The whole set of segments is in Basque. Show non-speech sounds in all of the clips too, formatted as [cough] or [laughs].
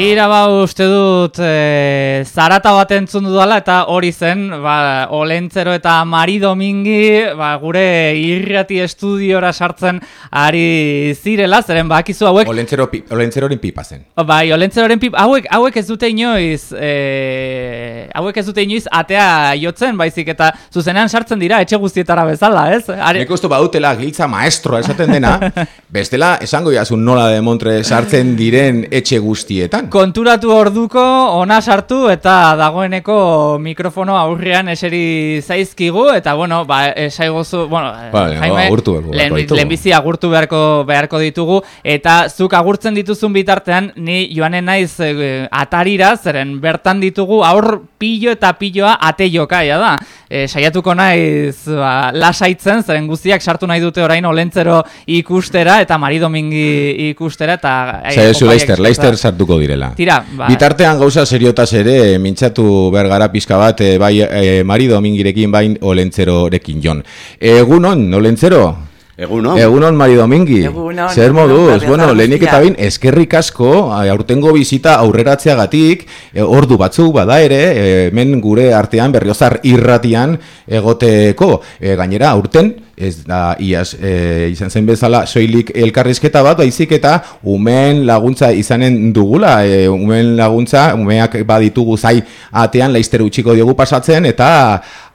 Tira ba uste dut e, zarata bat entzun dudala eta hori zen ba, Olentzero eta Mari Domingi ba, gure irrati estudiora sartzen ari zirela zeren bakizu hauek Olentzero, pi, Olentzeroren pipa zen Bai, Olentzeroren pipa hauek, hauek ez dute inoiz e, hauek ez dute inoiz atea jotzen baizik eta zuzenean sartzen dira etxe guztietara bezala ez? Are... Nik uste bautela giltza maestroa esaten dena [laughs] bestela esango jasun nola de Montre sartzen diren etxe guztietan Konturatu orduko ona sartu eta dagoeneko mikrofono aurrean eseri zaizkigu eta bueno, ba esaigozu, bueno, ba, Jaime, agurtu lehenbizi agurtu beharko beharko ditugu eta zuk agurtzen dituzun bitartean ni joanen naiz e, atarira zeren bertan ditugu aur pillo eta pilloa ate jokaia da. E, saiatuko naiz ba, lasaitzen zeren guztiak sartu nahi dute orain olentzero ikustera eta Mari Domingi ikustera eta Zaizu Leister, Leister sartuko dira direla. Tira, ba. Bitartean gauza seriotaz ere, mintzatu bergara pizka bat, e, bai e, Mari Domingirekin, bain Olentzerorekin jon. Egunon, Olentzero? Egunon. Egunon, Mari Domingi. Egunon. Zer moduz, bueno, lehenik eta bain, eskerrik asko, aurtengo bizita aurreratzeagatik, e, ordu batzuk bada ere, e, men gure artean berriozar irratian egoteko. E, gainera, aurten, ez da iaz e, izan zen bezala soilik elkarrizketa bat baizik eta umen laguntza izanen dugula. E, umen laguntza umeak baditugu zai atean laister utxiko diogu pasatzen eta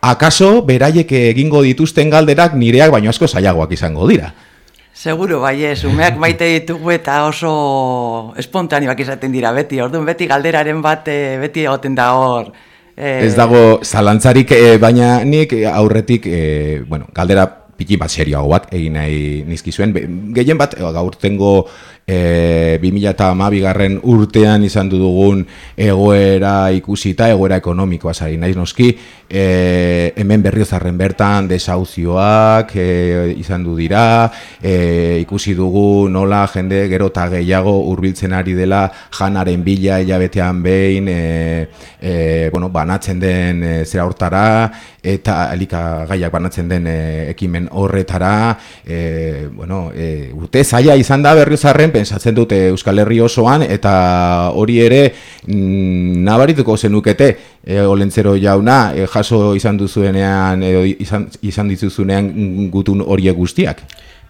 akaso beraiek egingo dituzten galderak nireak baino asko zailagoak izango dira. Seguro, bai ez, umeak maite ditugu eta oso espontanioak izaten dira beti, orduan beti galderaren bat e, beti egoten da hor. Ez dago zalantzarik, baina nik aurretik, bueno, galdera piki bat serioago bat egin nahi nizki zuen. Gehien bat, gaurtengo e, 2008 garren urtean izan dugun egoera ikusita, egoera ekonomikoa zari naiz noski, e, hemen berriozarren bertan desauzioak e, izan du dira, e, ikusi dugu nola jende gero eta gehiago hurbiltzen ari dela janaren bila hilabetean behin e, e, bueno, banatzen den e, zera hortara, eta alika gaiak banatzen den e, ekimen horretara, e, bueno, e, urte zaila izan da berriozarren, pensatzen dute Euskal Herri osoan eta hori ere mm, nabarituko zenukete e, Olentzero jauna e, jaso izan duzuenean edo izan, izan dituzunean gutun horiek guztiak.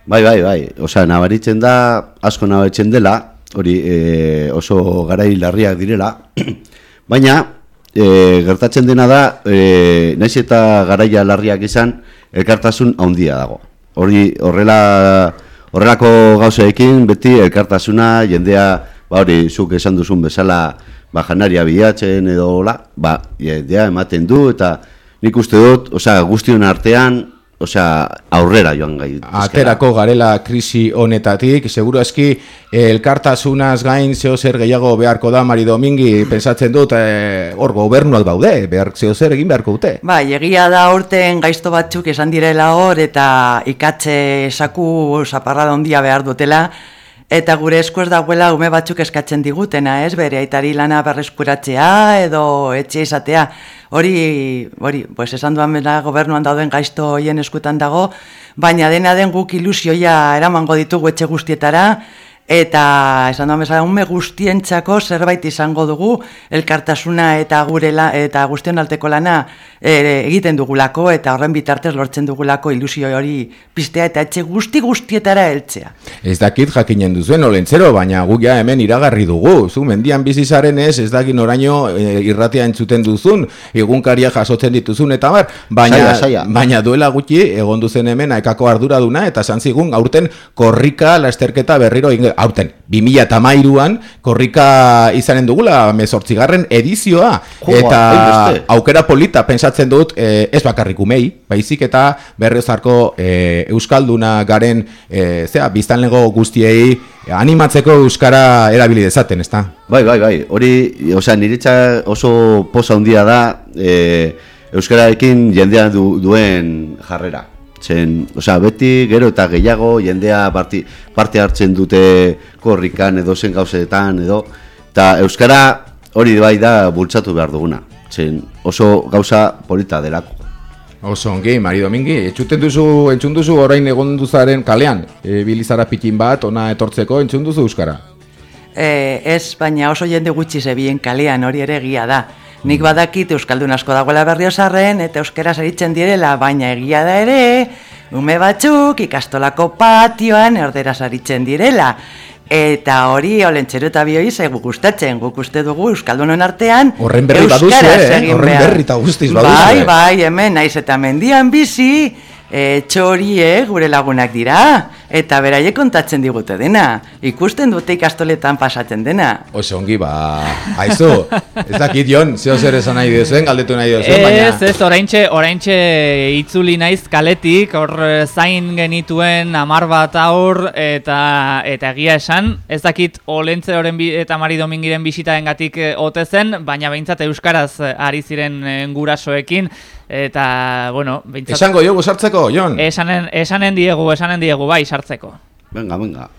Bai, bai, bai. Osea, nabaritzen da asko nabaritzen dela, hori e, oso garai larriak direla. [clears throat] Baina e, gertatzen dena da, e, naiz eta garaia larriak izan, elkartasun handia dago. Hori horrela horrelako gauzeekin beti elkartasuna jendea ba hori zuk esan duzun bezala ba janaria bilatzen edo hola ba jendea ematen du eta nik uste dut osea guztion artean osea, aurrera joan gai. Aterako garela krisi honetatik, seguro eski elkartasunaz gain zeo zer gehiago beharko da Mari Domingi, pensatzen dut eh, hor e, gobernuak daude, behar zeo zer egin beharko dute. Ba, egia da urten gaizto batzuk esan direla hor eta ikatze saku zaparra ondia behar dutela, Eta gure esku ez dagoela ume batzuk eskatzen digutena, ez? Bere aitari lana berreskuratzea edo etxe izatea. Hori, hori, pues esan duan bera gobernuan dauden gaizto hoien eskutan dago, baina dena den guk ilusioia eramango ditugu etxe guztietara, eta esan da bezala ume guztientzako zerbait izango dugu elkartasuna eta gurela eta guztion alteko lana e, egiten dugulako eta horren bitartez lortzen dugulako ilusio hori pistea eta etxe guzti guztietara heltzea. Ez dakit jakinen duzuen olentzero, baina guk ja hemen iragarri dugu. Zu mendian bizizaren ez, ez dakit noraino e, irratia entzuten duzun, egunkaria jasotzen dituzun eta bar, baina, baina duela gutxi egon duzen hemen aekako arduraduna eta zantzigun aurten korrika lasterketa berriro aurten, 2000 eta mairuan, korrika izanen dugula, mezortzigarren edizioa, eta aukera polita pensatzen dut, e, ez bakarrik umei, baizik eta berrezarko e, Euskalduna garen, e, zera, biztanlego guztiei, animatzeko Euskara erabili dezaten, ezta? Bai, bai, bai, hori, osea, niretza oso posa handia da, e, euskararekin jendea du, duen jarrera. Zen, osea, beti gero eta gehiago jendea parti, parte hartzen dute korrikan edo zen gauzetan edo eta euskara hori bai da bultzatu behar duguna. Zen, oso gauza polita delako. Oso ongi, Mari Domingi, etxuten duzu, entzun duzu orain egon duzaren kalean, e, bilizara pikin bat, ona etortzeko, entzun duzu Euskara. E, ez, baina oso jende gutxi zebien kalean hori ere egia da. Nik badakit Euskaldun asko dagoela berriozarren eta euskera zaritzen direla, baina egia da ere, ume batzuk ikastolako patioan erdera zaritzen direla. Eta hori olentxero eta bioi zaigu gustatzen, guk uste dugu Euskaldunon artean Horren berri baduzu, eh? Horren berri eta guztiz baduzu, Bai, eh? bai, hemen naiz eta mendian bizi, e, txorie gure lagunak dira, eta beraiek kontatzen digute dena. Ikusten dute ikastoletan pasatzen dena. Oso ongi, ba, aizu, ez dakit jon, zeo zer esan nahi diozen, galdetu nahi diozen, baina... Ez, ez, oraintxe, oraintxe itzuli naiz kaletik, hor eh, zain genituen amar bat aur eta eta egia esan, ez dakit olentzeroren bi, eta Mari Domingiren bisitaen gatik ote zen, baina behintzat euskaraz eh, ari ziren eh, gurasoekin, eta, bueno, behintzat... Esango jogu sartzeko, jon? Esanen, esanen diegu, esanen diegu, bai, sartzeko. Venga, venga.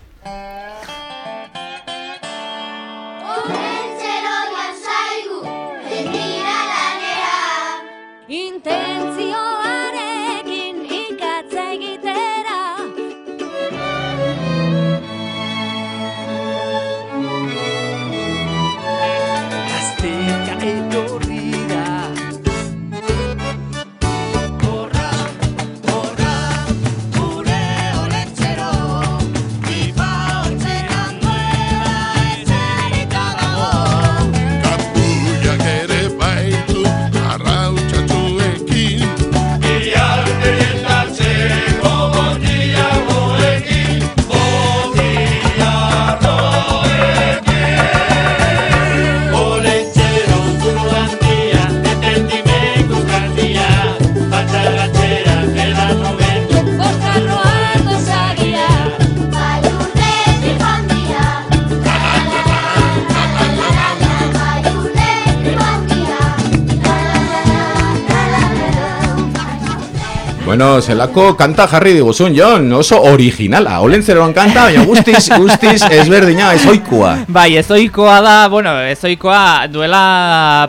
Bueno, zelako kanta jarri diguzun, jon, oso originala, olentzeroan kanta, baina guztiz, guztiz ezberdina, ezoikua. Bai, ezoikoa da, bueno, ezoikoa duela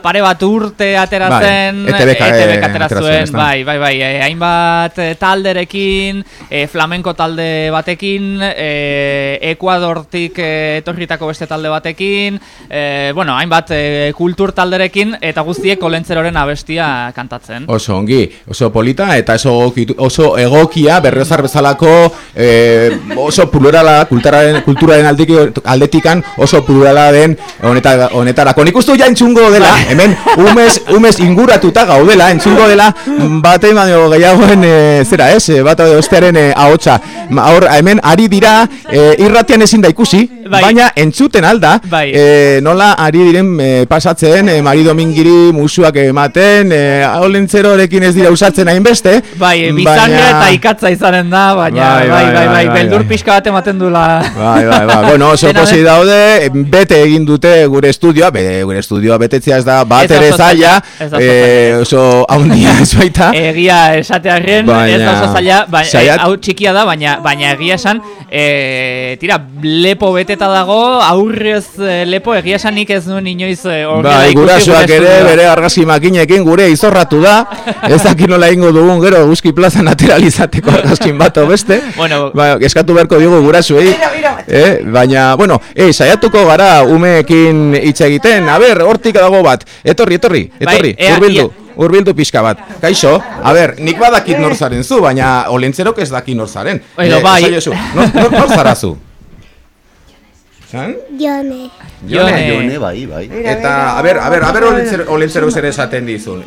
pare bat urte atera Bai, ETBk, ETBk atera atera zuen, zuen, ezta? bai, bai, bai, eh, hainbat eh, talderekin, eh, flamenko talde batekin, eh, Ekuadortik eh, etorritako beste talde batekin, eh, bueno, hainbat eh, kultur talderekin, eta guztiek olentzeroren abestia kantatzen. Oso ongi, oso polita eta oso, oso egokia berriozar bezalako eh, oso plurala kulturaren, kulturaren aldiki, aldetikan oso plurala den honeta, honetarako. Nik uste ja entzungo dela, hemen umez, umez inguratuta gaudela, entzungo dela bate baino gehiagoen eh, zera ez, eh, bat edo bestearen eh, ahotsa. Hor, hemen ari dira eh, irratian ezin da ikusi, Bai. baina entzuten alda, Bai. eh, nola ari diren eh, pasatzen, eh, Mari Domingiri musuak ematen, eh, olentzerorekin ez dira usatzen hainbeste. Bai, bizarria eta ikatza izanen da, baina Bai, bai, bai, bai, bai, bai, bai, beldur bai. pixka bat ematen dula. Bai, bai, bai. Bueno, [laughs] oso posi daude, bete egin dute gure estudioa, be, gure estudioa betetzea ez da bat ere zaila, oso eh, haundia ez baita. Egia esatearren, ez Baina- da oso zaila, ba, eh, hau txikia da, baina baina egia esan, e, tira, lepo beteta dago, aurrez eh, lepo, egia esan nik ez nuen inoiz e, Bai, gurasoak ere bere argazki makinekin gure izorratu da. Ez dakit nola ingo dugun gero Euski Plazan ateralizateko [laughs] argazkin bat beste. Bueno. ba, eskatu beharko diogu gurasoei. Eh, baina, bueno, eh, saiatuko gara umeekin hitz egiten. A ber, hortik dago bat. Etorri, etorri, etorri. ea, hurbildu. ia. Hurbildu pixka bat. Kaixo, a ber, nik badakit nor zaren zu, baina olentzerok ez daki nor zaren. Edo, bai. esaiozu, nor, nor, nor zara zu? [laughs] Zan? Jone. Jone. Jone, bai, bai. Eta, a ber, a ber, a ber olentzero, olentzero zer esaten dizun.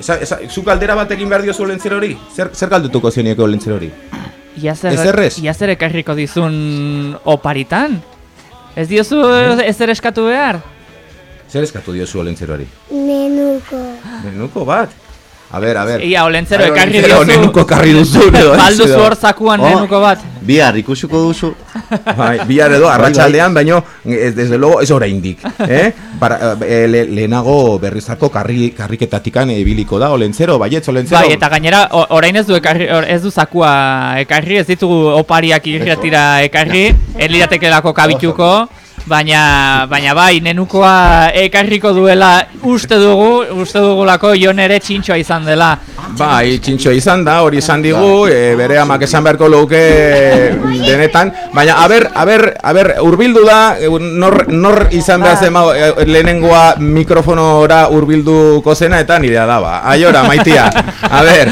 Zuk galdera bat egin behar diozu olentzerori? Zer, zer galdutuko zionieko olentzerori? Iazer, Ezerrez? iazer ekarriko dizun oparitan? Ez diozu ezer eskatu behar? Zer eskatu diozu olentzeroari? Menuko. Menuko bat? A ber, a ber. Ia, olentzero, ekarri diozu. Nenuko ekarri duzu. edo, Balduzu hor zakuan Oh. nenuko bat. Bihar ikusiko duzu. [laughs] Bai, bihar edo, Bai, arratsaldean baino, ez, desde luego, ez oraindik. Eh? Para, eh, le, lehenago berrizako karri, karriketatikan ibiliko da, olentzero, baietz, olentzero. Bai, eta gainera, orain ez du ekarri, or- ez du zakua ekarri, ez ditugu opariak irratira ekarri, ez liratekelako kabituko, baina, baina bai, nenukoa ekarriko duela uste dugu, uste dugulako jon ere txintxoa izan dela. Bai, txintxo izan da, hori izan digu, e, bere amak esan beharko luke denetan, baina, aber, aber, aber, urbildu da, nor, nor izan behar zema, e, lehenengoa mikrofonora urbilduko zena, eta nirea da, ba. Aiora, maitia, a ber,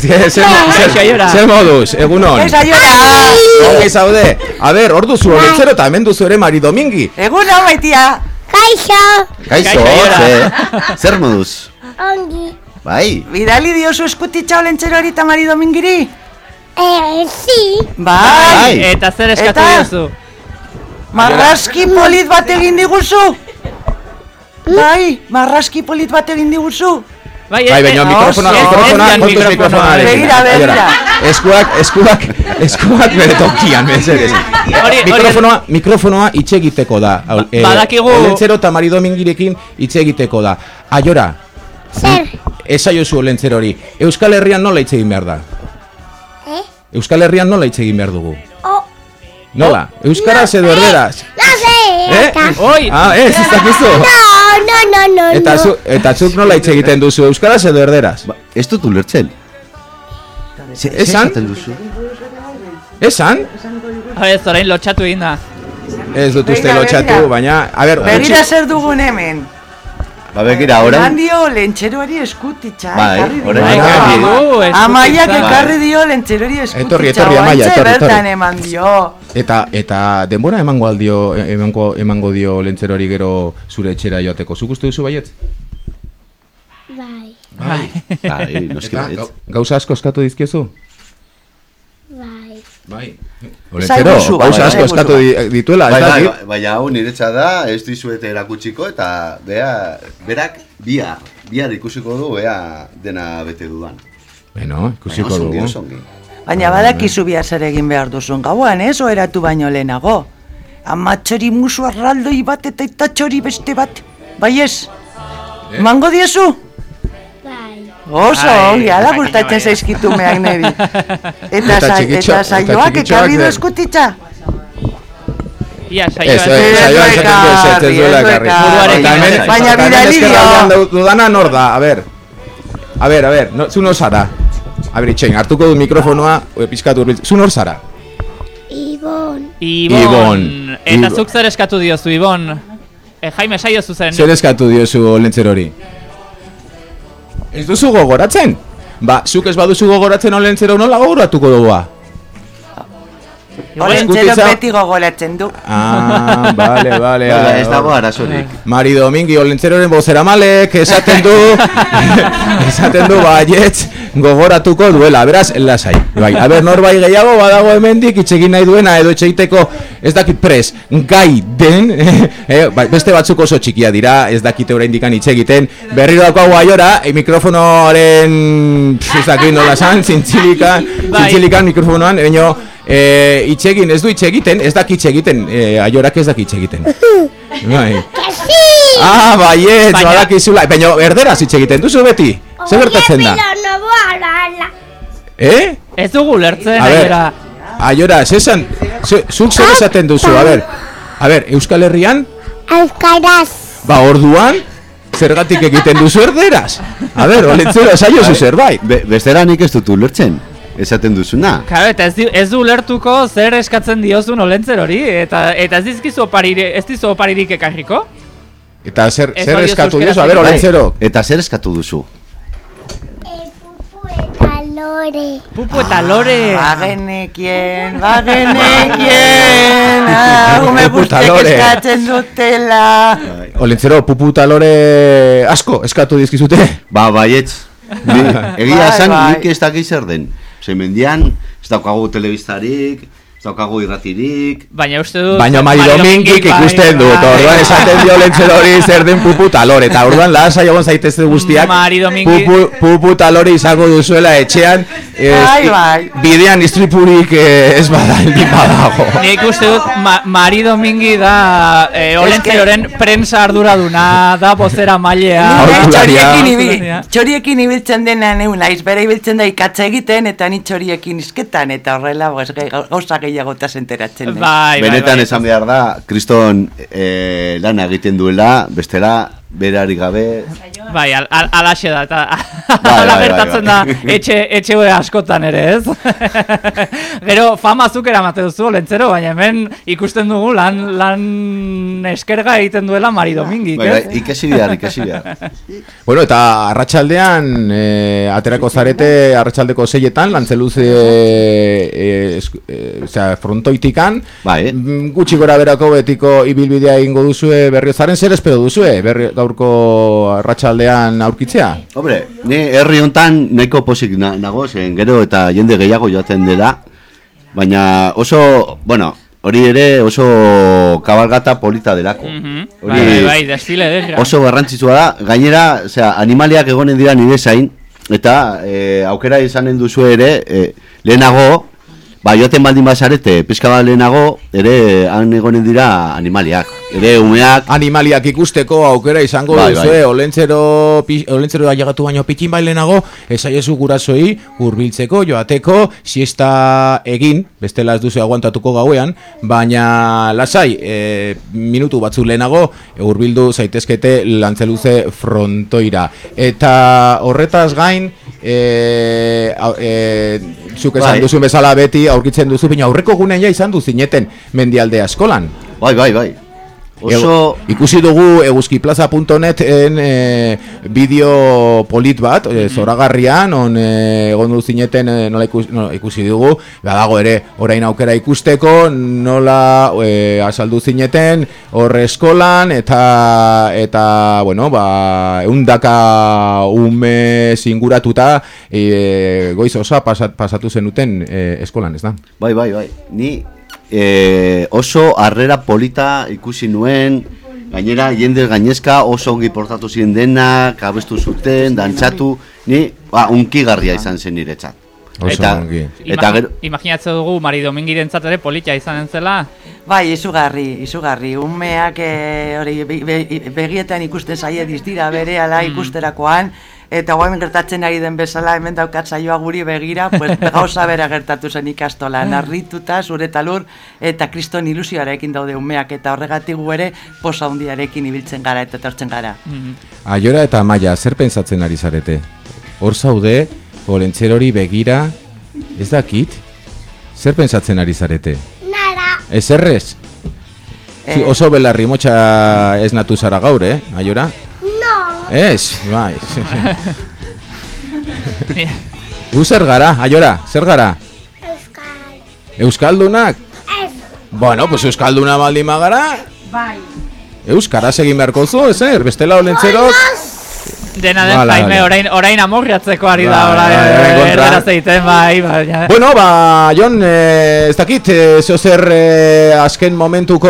ze, ze, Kaixo, Aiora. ze moduz, egunon. Ez aiora! Ongi zaude, a ber, hor duzu olentzero eta hemen duzu ere Mari Domingi. Egun hau maitia! Kaixo, Kaixo, Kaixo, ze, [laughs] zer moduz? ongi. Bai, Bidali diozu eskutitza olentzero hori tamari domingiri? Eh, si. Bai! Bai. Eta zer eskatu Eta? diozu? Marraski polit bat egin diguzu? Bai, marraski polit bat egin diguzu? Bai, Bai, baina mikrofona, mikrofona, kontuz mikrofonoa. mikrofonarekin. Begira, begira. Eskuak, eskuak, eskuak bere tokian, mesedez. Hori- Mikrofonoa, mikrofonoa hitz egiteko da. Ba, badakigu- Olentzero eta Mari Domingirekin hitz egiteko da. Aiora, Zer. esaiozu olentzero hori. Euskal Herrian nola hitz egin behar da? Eh? Euskal Herrian nola hitz egin behar dugu? Oh, Nola? Euskaraz edo erderaz? no sé. Eh? Oi, Ah, ez, ez dakizu. No, no, no, no, Eta, no. zu, eta zuk nola hitz egiten duzu, euskaraz edo erderaz? ba, ez dut ulertzen. Ze, ze Esan? esaten duzu? Esan? ez orain lotxatu egin da. Ez dut uste lotxatu, baina, a ber, Begira zer dugun hemen. Ba, begira, orain, Eman dio lentxeroari eskutitza. Bai, orain Bai, ekarri. Amaiak Bai. ekarri dio lentxerori eskutitza. Etorri, etorri, Amaia, etorri, etorri. bertan eman dio. Eta eta denbora emango aldio emango emango dio lentzerori gero zure etxera joateko. Zuk uste duzu baietz? Bai, bai, bai, noski gauza asko eskatu dizkiezu? bai. Bai. Olentzero, gauza bai, asko eskatu di- dituela, ez bai, dakit? bai, hau niretza da, ez dizuete erakutsiko eta bea, berak bihar, bihar ikusiko du bea dena bete dudan. Bueno, ikusiko Baina dugu. ongi. Baina badakizu bihar zer egin behar duzun gauan, ez? Oeratu baino lehenago. Amatxori musu arraldoi bat eta itatxori beste bat. Bai ez? Eh? Mango diezu? Oso, ongi, ala gustatzen zaizkitu meak nebi. Eta, Eta eta saioak ekarri du eskutitza? Ia, saioa. ez, ez- saioa Ez esaten du ez, ez, duela ekarri. Baina bidali dio. du- dudana nor da, a ber. A ber, a ber, no, zu nor zara? A ber, itxein, hartuko du mikrofonoa, pizkatu urbil. Zu nor zara? Ibon. Ibon. Ibon. Eta zuk zer eskatu diozu, Ibon? E, Jaime, saio zuzen. Zer eskatu diozu lentzerori? Ez duzu gogoratzen? Ba, zuk ez baduzu gogoratzen olentzero nola gogoratuko dugu? Olentzero eskutitza- beti gogoratzen du. Ah, vale, vale. Hala, ez ah, dago arazorik. Mari Domingi olentzeroren bozera malek esaten du [laughs] esaten du baietz gogoratuko duela, beraz, lasai. Bai, a ber, norbai gehiago badago hemendik itxegin nahi duena edo etxeiteko ez dakit pres, gai den, [laughs] eh, bai, beste batzuk oso txikia dira, ez dakite oraindik hitz egiten. Berriro daukagu aiora, e, mikrofonoaren pf, ez dakit nola san, [laughs] zintzilikan, Bai. zintzilikan mikrofonoan, baino eh, hitz egin, ez du hitz egiten, ez daki hitz egiten, eh, aiorak ez daki hitz egiten. [laughs] Bai. Kasi! Ah, baiet, Baina- badakizula, baina erderaz hitz egiten duzu beti. Zer gertatzen da? Eh? Ez dugu lertzen, aiora. aiora, zesan, ze- zuk zer esaten duzu, a ber, a ber, Euskal Herrian, Euskaraz. ba orduan, zergatik egiten duzu erderaz? A ber, olentzero, saiozu zerbait. Be, bestera nik ez dut ulertzen, esaten duzuna. Claro, eta ez, di, ez du lertuko zer eskatzen diozun olentzer hori, eta eta ez dizkizu oparire, ez dizu oparirik ekarriko? Eta zer, Ez zer eskatu duzu, a ber, olentzero. Bai, Eta zer eskatu duzu? Eta lore. Pupu eta lore. Bagenekien, bagenekien, ah, ume Puta guztiek lore. eskatzen dutela. Olentzero, pupu eta lore asko eskatu dizkizute. Ba, baietz. [laughs] Egia Bai, esan, bai. nik ez dakit zer den. Ze mendian, ez daukagu telebistarik, ez daukagu irratirik, Baina uste dut... Baina Mari Domingik bai, ikusten dut, bai. orduan esaten dio lentzerori zer den pupu talor, eta orduan lasai egon zaitezte guztiak, pupu, pupu talore izango duzuela etxean, ez, Bai, bai. bidean istripurik eh, ez bada, elbin badago. Nik uste dut, ma, Mari Domingi da eh, olentzeroren prensa arduraduna, da bozera mailea. Txoriekin ibil, txoriekin ibiltzen dena neu naiz, bere ibiltzen da ikatza egiten eta ni txoriekin izketan eta horrela gauza gehiagotaz enteratzen. Bai, bai, benetan bai. esan behar da, kriston eh, lan egiten duela, bestela, berari gabe, Bai, al, al, alaxe da, eta Bai, [laughs] ala bai, gertatzen bai, bai. da etxe, etxe askotan ere, ez? [laughs] Gero, fama zuk eramate duzu, lentzero, baina hemen ikusten dugu lan, lan eskerga egiten duela Mari Domingik, bai, bai, ikasi behar, ikasi behar. [laughs] Bueno, eta arratsaldean eh, aterako zarete arratsaldeko seietan, lantzeluze eh, esk- eh, osea, frontoitikan, Bai. Mm, gutxi gora berako betiko ibilbidea egingo duzue berriozaren, zer espero duzue berri, gaurko arratsaldean aurkitzea? Hombre, ni herri hontan nahiko posik na, nago, zen gero eta jende gehiago joaten dela, baina oso, bueno, hori ere oso kabalgata polita delako. Mhm. Hori Bai, bai, bai, desfile derra. oso garrantzitsua da, gainera, osea, animaliak egonen dira nire zain, eta e, aukera izanen duzu ere, e, lehenago, ba, joaten baldin bazarete, pizka bat lehenago, ere han egonen dira animaliak, ere umeak, Animaliak ikusteko aukera izango Bai, duzue, bai. olentzero, pi, olentzero ailegatu baino pikin bailenago, esaiezu gurasoi, hurbiltzeko, joateko, siesta egin, bestela ez duzu aguantatuko gauean, baina lasai, e, minutu batzu lehenago, hurbildu zaitezkete lantzeluze frontoira. Eta horretaz gain, e, au- e, zuk esan Bai. duzu bezala beti aurkitzen duzu, baina aurreko gunean ja izan du zineten mendialde askolan. bai, bai, bai. Oso, ikusi dugu eguzkiplaza.net en e, bideo polit bat, e, zoragarrian, on e, egon du zineten e, nola, ikusi, nola ikusi dugu, badago ere orain aukera ikusteko, nola e, asaldu zineten horre eskolan, eta, eta bueno, ba, eundaka ume zinguratuta e, goiz osa pasat, pasatu zenuten e, eskolan, ez da? Bai, bai, bai. Ni e, oso harrera polita ikusi nuen, gainera jende gainezka oso ongi portatu ziren denak, abestu zuten, dantzatu, ni ba, unkigarria izan zen niretzat. Oso eta, ongi. eta gero, Imaginatzen dugu Mari Domingiren ere politia izanen zela. Bai, izugarri, izugarri. Umeak eh, hori be- be- begietan ikusten zaie dira bere ala ikusterakoan, eta guain gertatzen ari den bezala hemen daukat saioa guri begira, pues [laughs] gauza bera gertatu zen ikastolan, narrituta, zure talur, eta kriston ilusioarekin daude umeak, eta horregatik gu ere posa hundiarekin ibiltzen gara eta etortzen gara. Aiora eta Maia, zer pentsatzen ari zarete? Hor zaude, olentzerori begira, ez dakit? Zer pentsatzen ari zarete? Nara. Ez errez? Eh. oso belarri motxa ez natu zara gaur, eh, Aiora? Ez, bai. [laughs] Gu zer gara, Aiora, zer gara? Euskal. Euskaldunak? Ez. Bueno, pues Euskalduna baldin magara, Bai. Euskaraz egin beharko zu, ezer, bestela olentzerok... Dena den Hala, Jaime, hala. orain, orain amorriatzeko ari da, Bai, orain, bai, bai, erderaz egiten, bai, bai, Bueno, ba, Jon, eh, ez dakit, eh, zeo zer eh, azken momentuko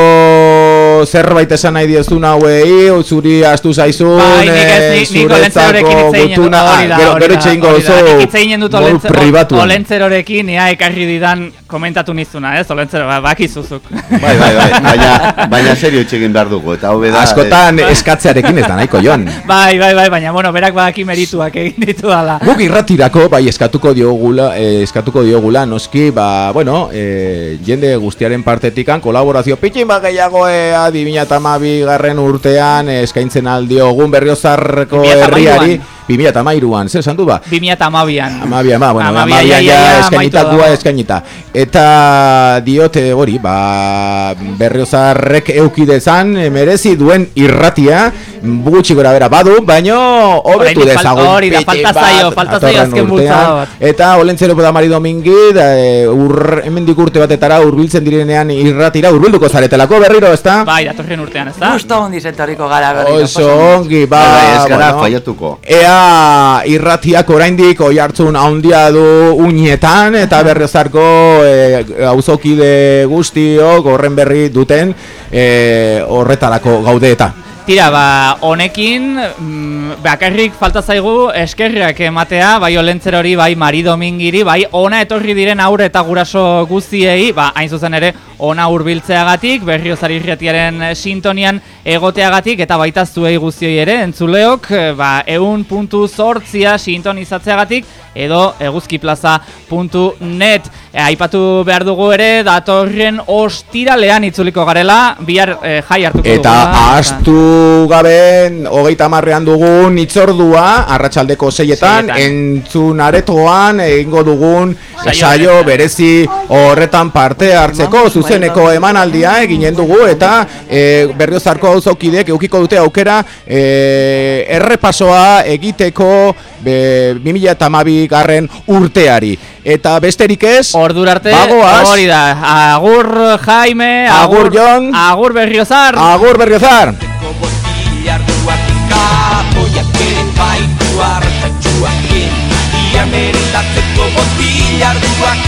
zerbait esan nahi diezun hauei, zuri astu zaizun, Bai, ez, eh, nik, nik olentzerorekin hitz egin dut, gutuna, hori da, gero, gero itxeingo modu olentze, pribatuan. olentzerorekin, ea ekarri didan komentatu nizuna, ez, olentzero, ba, bakizuzuk. bai, bai, bai, baina, baina serio itxegin behar dugu, eta hobe da... Askotan [laughs] eskatzearekin ez da nahiko, Jon. bai, bai, bai, baina, bueno, berak badaki merituak egin ditu dala. Guk irratirako, bai, eskatuko diogula, eh, eskatuko diogula, noski, ba, bueno, eh, jende guztiaren partetikan, kolaborazio pitxin bat gehiago, ea, 2008 garren urtean, eh, eskaintzen aldiogun berriozarreko 2008an. herriari, 2008an, zer esan du ba? 2008an. Amabia, ma, bueno, Amabia, amabian ja, eskainitakoa eskainita. Eta diote hori, ba, berriozarrek eukidezan, merezi duen irratia, gutxi gora bera badu, baino hobetu dezagun. hori da, falta zaio, falta zaio azken bat. Eta olentzero da Mari Domingi, da, e, ur, hemendik urte batetara urbiltzen direnean irratira, urbilduko zaretelako berriro, ezta? Bai, datorren urtean, ez da? Justo ondiz etorriko gara berriro. Oso ongi, ba, Bai, ez gara bueno. faiatuko. Ea irratiak oraindik oi hartzun handia du unietan eta berriozarko e, auzokide guztiok horren berri duten e, horretarako gaude eta. Tira, ba, honekin, mm, bakarrik falta zaigu eskerriak ematea, bai olentzer hori, bai Mari Domingiri, bai ona etorri diren aurre eta guraso guztiei, ba, hain zuzen ere, ona hurbiltzeagatik, berriozari irratiaren sintonian egoteagatik, eta baita zuei guztioi ere, entzuleok, eh, ba, eun puntu zortzia sintonizatzeagatik, edo eguzkiplaza.net. E, aipatu behar dugu ere, datorren ostiralean itzuliko garela, bihar e, jai hartuko Eta dugula. ahaztu gabe hogeita marrean dugun itzordua, arratsaldeko seietan, Seietan. entzun aretoan egingo dugun Saio berezi horretan parte hartzeko zuzeneko emanaldia eginen dugu eta e, berriozarko auzokidek eukiko dute aukera e, errepasoa egiteko be, 2012 garren urteari. Eta besterik ez, Ordura arte, Bagoaz. hori da, agur Jaime, Agur, Jon. agur Berriozar, agur berriozar! Ia merendatzeko botilarduak